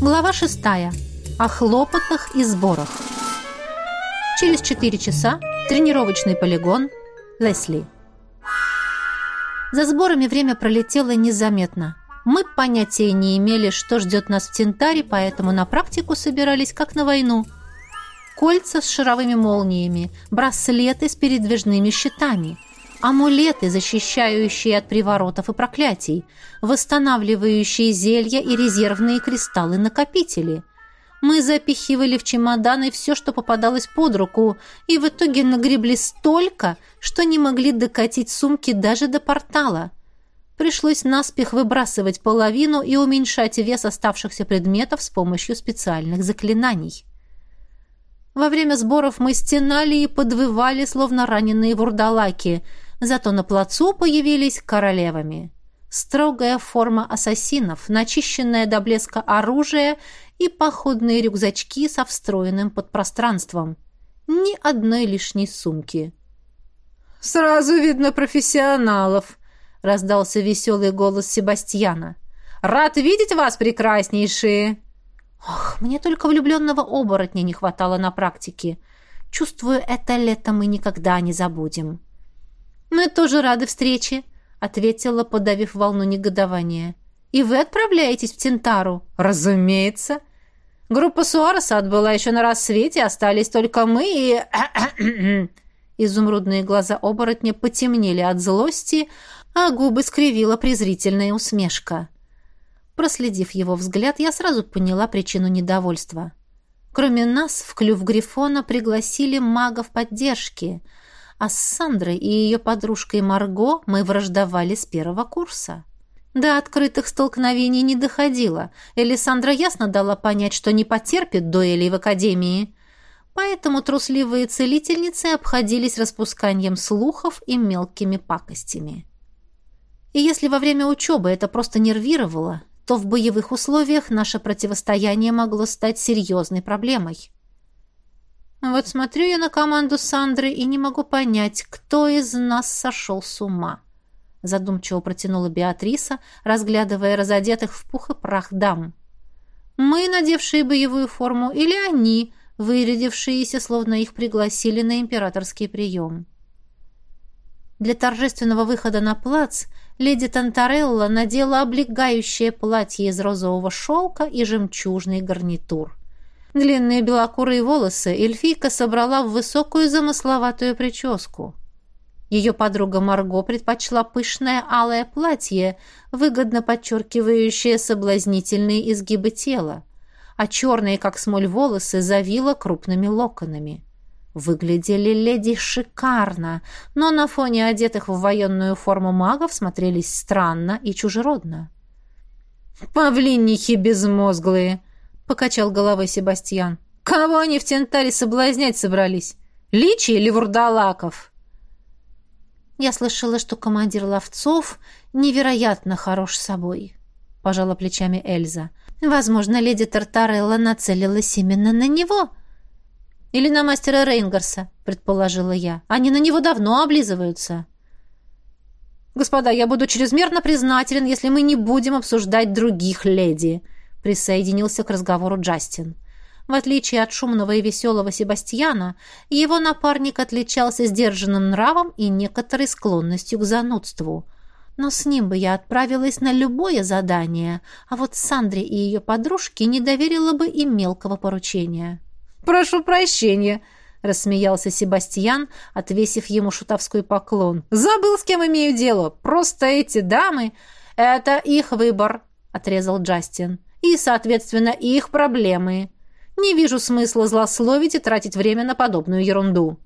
Глава шестая. О хлопотах и сборах. Через четыре часа тренировочный полигон Лесли. За сборами время пролетело незаметно. Мы понятия не имели, что ждет нас в Тентаре, поэтому на практику собирались как на войну. Кольца с шаровыми молниями, браслеты с передвижными щитами – амулеты, защищающие от приворотов и проклятий, восстанавливающие зелья и резервные кристаллы-накопители. Мы запихивали в чемоданы все, что попадалось под руку, и в итоге нагребли столько, что не могли докатить сумки даже до портала. Пришлось наспех выбрасывать половину и уменьшать вес оставшихся предметов с помощью специальных заклинаний. Во время сборов мы стенали и подвывали, словно раненые вурдалаки – Зато на плацу появились королевами. Строгая форма ассасинов, начищенное до блеска оружие и походные рюкзачки со встроенным подпространством. Ни одной лишней сумки. «Сразу видно профессионалов», — раздался веселый голос Себастьяна. «Рад видеть вас, прекраснейшие!» «Ох, мне только влюбленного оборотня не хватало на практике. Чувствую, это лето мы никогда не забудем». «Мы тоже рады встрече», — ответила, подавив волну негодования. «И вы отправляетесь в Тентару?» «Разумеется. Группа Суареса отбыла еще на рассвете, остались только мы и...» Изумрудные глаза оборотня потемнели от злости, а губы скривила презрительная усмешка. Проследив его взгляд, я сразу поняла причину недовольства. Кроме нас, в клюв Грифона пригласили магов поддержки — а с Сандрой и ее подружкой Марго мы враждовали с первого курса. До открытых столкновений не доходило. Элисандра ясно дала понять, что не потерпит дуэлей в академии. Поэтому трусливые целительницы обходились распусканием слухов и мелкими пакостями. И если во время учебы это просто нервировало, то в боевых условиях наше противостояние могло стать серьезной проблемой. Вот смотрю я на команду Сандры и не могу понять, кто из нас сошел с ума. Задумчиво протянула Беатриса, разглядывая разодетых в пух и прах дам. Мы, надевшие боевую форму, или они, вырядившиеся, словно их пригласили на императорский прием. Для торжественного выхода на плац леди Тантарелла надела облегающее платье из розового шелка и жемчужный гарнитур. Длинные белокурые волосы эльфийка собрала в высокую замысловатую прическу. Ее подруга Марго предпочла пышное алое платье, выгодно подчеркивающее соблазнительные изгибы тела, а черные, как смоль, волосы завила крупными локонами. Выглядели леди шикарно, но на фоне одетых в военную форму магов смотрелись странно и чужеродно. «Павлинихи безмозглые!» Покачал головой Себастьян. Кого они в Тентаре соблазнять собрались? Личи или вурдалаков? Я слышала, что командир ловцов невероятно хорош собой, пожала плечами Эльза. Возможно, леди Тартарелла нацелилась именно на него. Или на мастера Рейнгарса, предположила я. Они на него давно облизываются. Господа, я буду чрезмерно признателен, если мы не будем обсуждать других леди, присоединился к разговору Джастин. В отличие от шумного и веселого Себастьяна, его напарник отличался сдержанным нравом и некоторой склонностью к занудству. Но с ним бы я отправилась на любое задание, а вот Сандре и ее подружке не доверила бы и мелкого поручения. «Прошу прощения», — рассмеялся Себастьян, отвесив ему шутовской поклон. «Забыл, с кем имею дело. Просто эти дамы...» «Это их выбор», — отрезал Джастин и, соответственно, их проблемы. Не вижу смысла злословить и тратить время на подобную ерунду».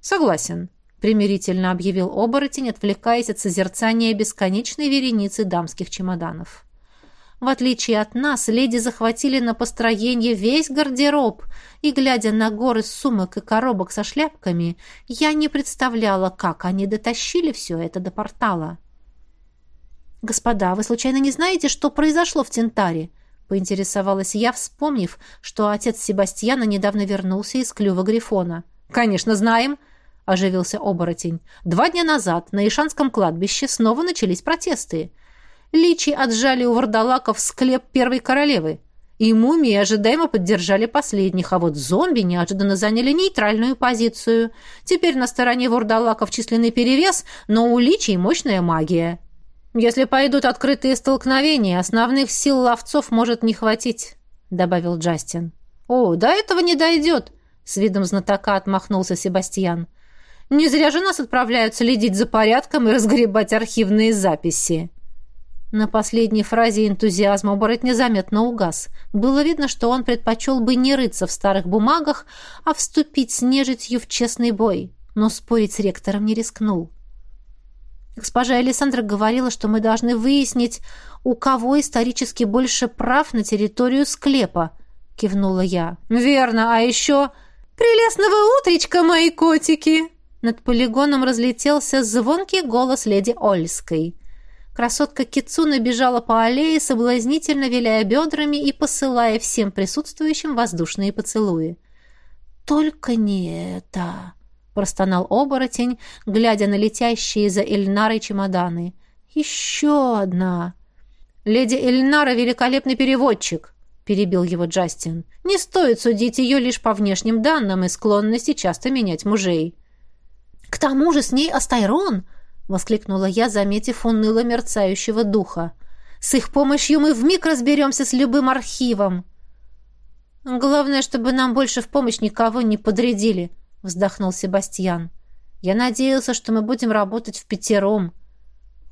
«Согласен», — примирительно объявил оборотень, отвлекаясь от созерцания бесконечной вереницы дамских чемоданов. В отличие от нас, леди захватили на построение весь гардероб, и, глядя на горы сумок и коробок со шляпками, я не представляла, как они дотащили все это до портала. «Господа, вы случайно не знаете, что произошло в Тентаре?» Поинтересовалась я, вспомнив, что отец Себастьяна недавно вернулся из клюва Грифона. «Конечно, знаем!» — оживился оборотень. «Два дня назад на Ишанском кладбище снова начались протесты. Личи отжали у вардалаков склеп первой королевы. и мумии ожидаемо поддержали последних, а вот зомби неожиданно заняли нейтральную позицию. Теперь на стороне вурдалаков численный перевес, но у личий мощная магия. «Если пойдут открытые столкновения, основных сил ловцов может не хватить», — добавил Джастин. «О, до этого не дойдет», — с видом знатока отмахнулся Себастьян. «Не зря же нас отправляют следить за порядком и разгребать архивные записи». На последней фразе энтузиазм оборотня заметно угас. Было видно, что он предпочел бы не рыться в старых бумагах, а вступить с нежитью в честный бой. Но спорить с ректором не рискнул. Госпожа Александра говорила, что мы должны выяснить, у кого исторически больше прав на территорию склепа, кивнула я. Верно, а еще... «Прелестного утречка, мои котики!» Над полигоном разлетелся звонкий голос леди Ольской. Красотка Кицуна бежала по аллее, соблазнительно виляя бедрами и посылая всем присутствующим воздушные поцелуи. «Только не это!» — простонал оборотень, глядя на летящие за Эльнарой чемоданы. «Еще одна!» «Леди Эльнара — великолепный переводчик!» — перебил его Джастин. «Не стоит судить ее лишь по внешним данным и склонности часто менять мужей». «К тому же с ней Астайрон!» — воскликнула я, заметив уныло мерцающего духа. «С их помощью мы вмиг разберемся с любым архивом!» «Главное, чтобы нам больше в помощь никого не подрядили», — вздохнул Себастьян. «Я надеялся, что мы будем работать в пятером».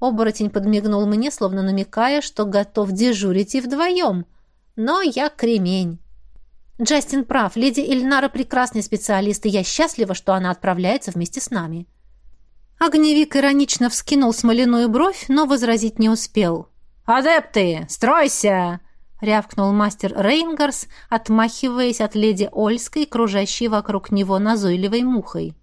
Оборотень подмигнул мне, словно намекая, что готов дежурить и вдвоем. Но я кремень. Джастин прав, леди Ильнара прекрасный специалист, и я счастлива, что она отправляется вместе с нами. Огневик иронично вскинул смоляную бровь, но возразить не успел. «Адепты, стройся!» — рявкнул мастер Рейнгарс, отмахиваясь от леди Ольской, кружащей вокруг него назойливой мухой.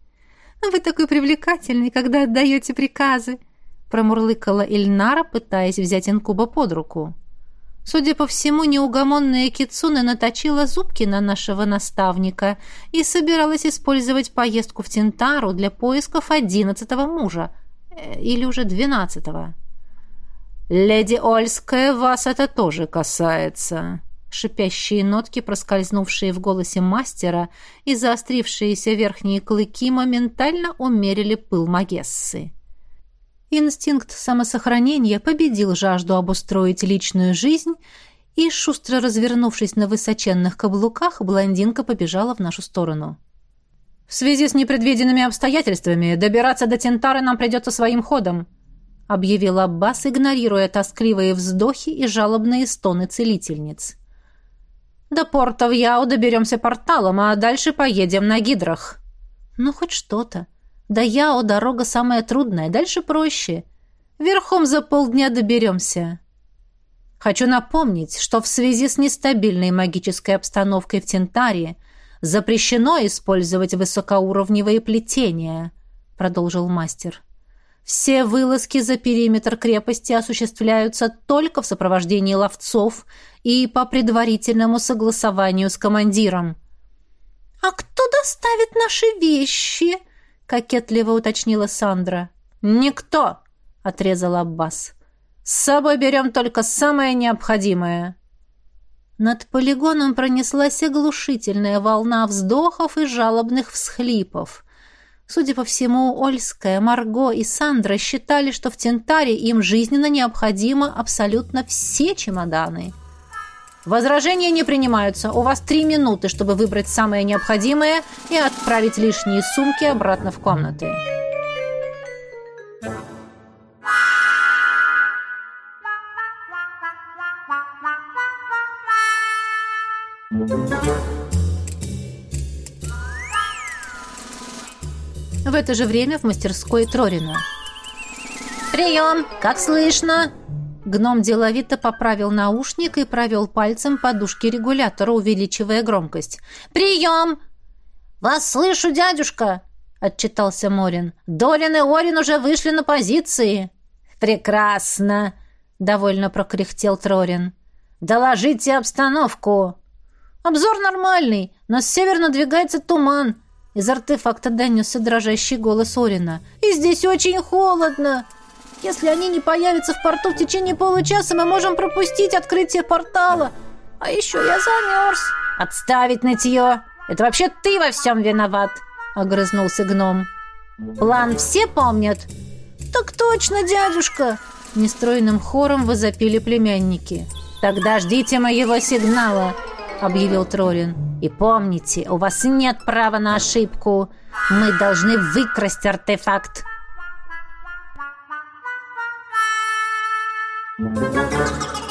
«Вы такой привлекательный, когда отдаете приказы!» — промурлыкала Ильнара, пытаясь взять инкуба под руку. Судя по всему, неугомонная Кицуна наточила зубки на нашего наставника и собиралась использовать поездку в Тинтару для поисков одиннадцатого мужа. Э, или уже двенадцатого. «Леди Ольская, вас это тоже касается». Шипящие нотки, проскользнувшие в голосе мастера и заострившиеся верхние клыки, моментально умерили пыл Магессы. Инстинкт самосохранения победил жажду обустроить личную жизнь, и, шустро развернувшись на высоченных каблуках, блондинка побежала в нашу сторону. «В связи с непредвиденными обстоятельствами добираться до Тентары нам придется своим ходом», — объявил Аббас, игнорируя тоскливые вздохи и жалобные стоны целительниц. «До порта в Яу доберемся порталом, а дальше поедем на гидрах». «Ну, хоть что-то. До Яо дорога самая трудная, дальше проще. Верхом за полдня доберемся». Хочу напомнить, что в связи с нестабильной магической обстановкой в Тентаре запрещено использовать высокоуровневые плетения, продолжил мастер. Все вылазки за периметр крепости осуществляются только в сопровождении ловцов и по предварительному согласованию с командиром. «А кто доставит наши вещи?» — кокетливо уточнила Сандра. «Никто!» — отрезал Аббас. «С собой берем только самое необходимое». Над полигоном пронеслась оглушительная волна вздохов и жалобных всхлипов. Судя по всему, Ольская, Марго и Сандра считали, что в Тентаре им жизненно необходимо абсолютно все чемоданы. Возражения не принимаются. У вас три минуты, чтобы выбрать самое необходимое и отправить лишние сумки обратно в комнаты. Thank you. В это же время в мастерской Трорина. «Прием! Как слышно?» Гном деловито поправил наушник и провел пальцем по дужке регулятора, увеличивая громкость. «Прием!» «Вас слышу, дядюшка!» — отчитался Морин. «Долин и Орин уже вышли на позиции!» «Прекрасно!» — довольно прокряхтел Трорин. «Доложите обстановку!» «Обзор нормальный, но с севера надвигается туман. Из артефакта донесся дрожащий голос Орина. «И здесь очень холодно! Если они не появятся в порту в течение получаса, мы можем пропустить открытие портала. А еще я замерз. Отставить нытье! Это вообще ты во всем виноват!» — огрызнулся гном. «План все помнят?» «Так точно, дядюшка!» Нестройным хором возопили племянники. «Тогда ждите моего сигнала!» — объявил Трорин. «И помните, у вас нет права на ошибку. Мы должны выкрасть артефакт!» Thank you.